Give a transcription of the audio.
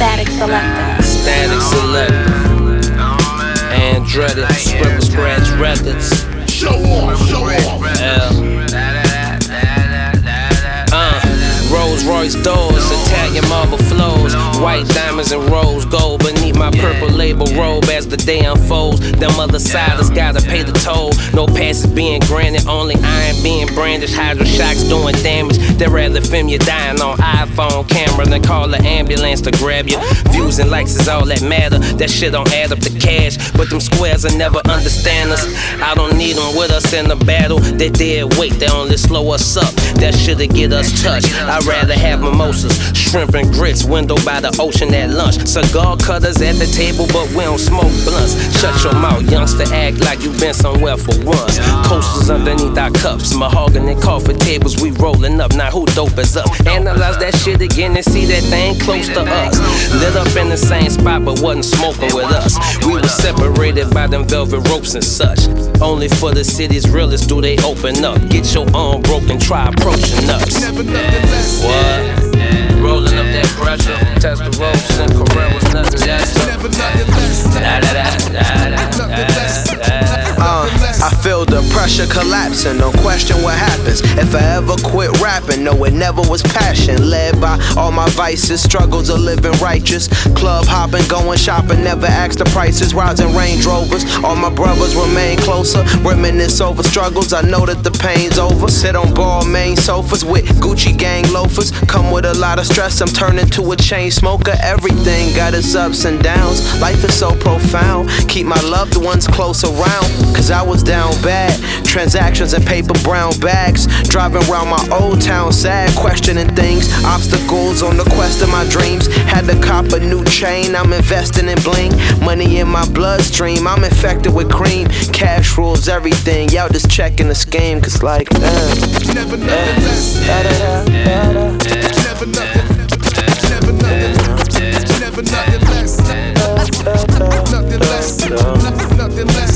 Statik Selektah. Statik Selektah. Andretti, white diamonds and rose gold beneath my purple label robe as the day unfolds. Them other siders gotta pay the toll. No passes being granted, only iron being brandished. Hydro shocks doing damage. They'd rather film you dying on iPhone camera than call an ambulance to grab you. Views and likes is all that matter. That shit don't add up to cash, but them squares will never understand us. I don't need them with us in the battle. They dead weight, they only slow us up. That shit'll get us touched. I'd rather have mimosas, shrimp and grits, window by the ocean at lunch. Cigar cutters at the table, but we don't smoke blunts. Your mouth, youngster, act like you been somewhere for once. Coasters underneath our cups, mahogany coffee tables, we rolling up. Now who dope is up? Analyze that shit again and see that thing close to us. Lit up in the same spot, but wasn't smoking with us. We were separated by them velvet ropes and such. Only for the city's realest do they open up. Get your arm broken, try approaching us. What? Rolling up that pressure, test the ropes and Carreras, nothing less. Pressure collapsing, no question what happens. If I ever quit rapping, no, it never was passion. Led by all my vices, struggles of living righteous. Club hopping, going shopping, never ask the prices. Rising Range Rovers, all my brothers remain closer. Reminisce over struggles, I know that the pain's over. Sit on Balmain sofas with Gucci gang loafers. Come with a lot of stress, I'm turning to a chain smoker. Everything got its ups and downs. Life is so profound. Keep my loved ones close around, cause I was down bad. Transactions in paper brown bags. Driving around my old town sad, questioning things. Obstacles on the quest of my dreams. Had to cop a new chain, I'm investing in bling. Money in my bloodstream, I'm infected with cream. Cash rules everything, y'all just checking the scheme, cause like, uh, never nothing less. Nothing less, nothing less.